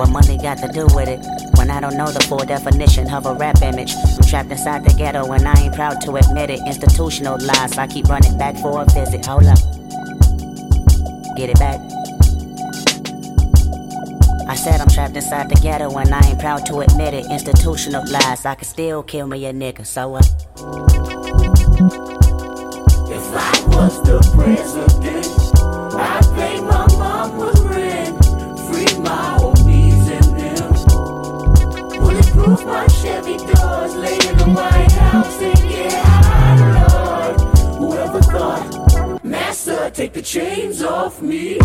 What money got to do with it? When I don't know the full definition of a rap image. I'm trapped inside the ghetto and I ain't proud to admit it. Institutional lies, I keep running back for a visit. Hold up. Get it back. I said I'm trapped inside the ghetto and I ain't proud to admit it. Institutional lies, I can still kill me a nigga, so what? If I was the president, take the chains off me.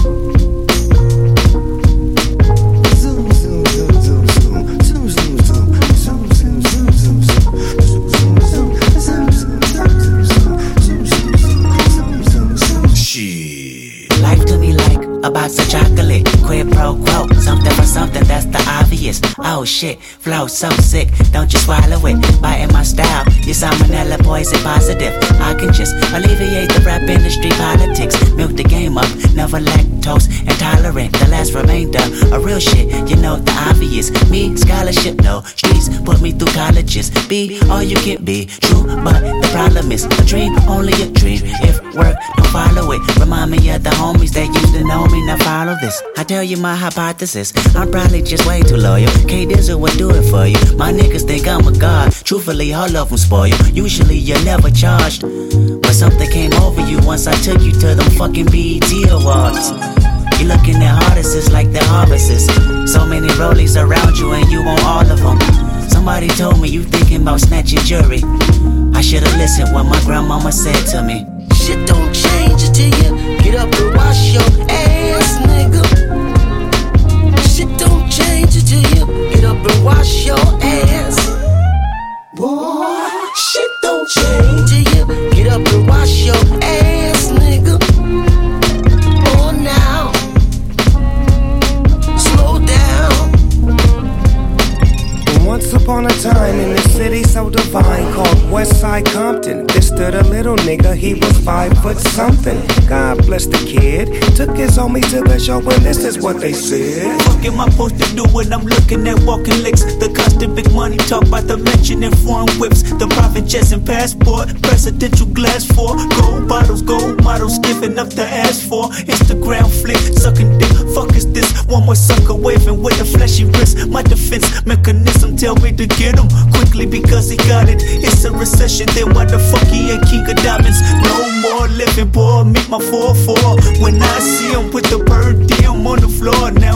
A box of chocolate. Quid pro quo, something for something, that's the obvious. Oh shit, flow so sick, don't you swallow it. Biting my style, your salmonella poison positive. I can just alleviate the rap industry politics. Milk the game up, never lactose intolerant. The last remainder of real shit, you know the obvious. Me, scholarship, no. Streets put me through colleges. Be all you can be, true, but the problem is a dream, only a dream. If work, don't follow it. Remind me of the homies that used to know me, now follow this. I tell you my hypothesis, I'm probably just way too loyal. K Dizzle would do it for you. My niggas think I'm a god. Truthfully, all of them spoil you. Usually, you're never charged. But something came over you once I took you to them fucking BET Awards. You're looking at artists like they're harvests. So many rollies around you, and you want all of them. Somebody told me you thinking about snatching jury. I should've listened what my grandmama said to me. Shit don't change until you get up and wash your ass, nigga. Shit don't change until you get up and wash your ass. Boy, shit don't change till you get up and wash your ass, divine called Westside Compton, This stood a little nigga, he was five foot something. God bless the kid, took his homie to the show, and this is what they said. Fuck am I supposed to do when I'm looking at walking licks? The constant big money talk about the mention in foreign whips. The private jets and passport, presidential glass for gold bottles, gold models, giving up the ass for Instagram flick, sucking dick. Fuck is this? One more sucker waving with a fleshy wrist. My defense mechanism tell me to get him because he got it. It's a recession, then why the fuck he ain't king of diamonds? No more living, boy. make my 4-4. When I see him with the per diem on the floor, now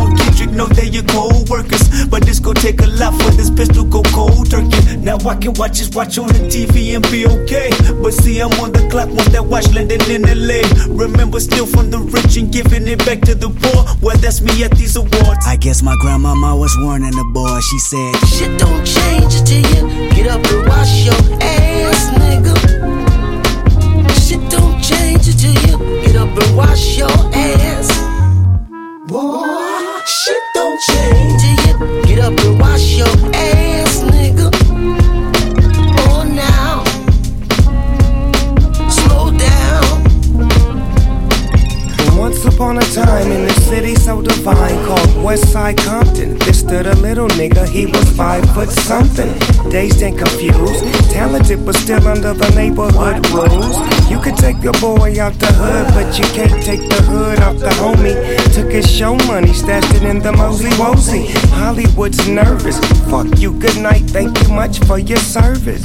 know they your co-workers. But this gon' take a lot for this pistol go cold turkey. Now I can watch his watch on the TV and be okay. But see, I'm on the clock once that watch landing in LA. Remember, still from the rich and giving it back to the poor. Well, that's me at these awards. I guess my grandmama was warning the boy. She said, Shit don't change until you get up and wash your ass, nigga. Shit don't change until you get up and wash your ass. Boy, up and wash your Westside Compton, This stood a little nigga, he was five foot something. Dazed and confused, talented but still under the neighborhood rules. You could take your boy out the hood, but you can't take the hood off the homie. Took his show money, stashed it in the mosey wosey. Hollywood's nervous. Fuck you, good night, thank you much for your service.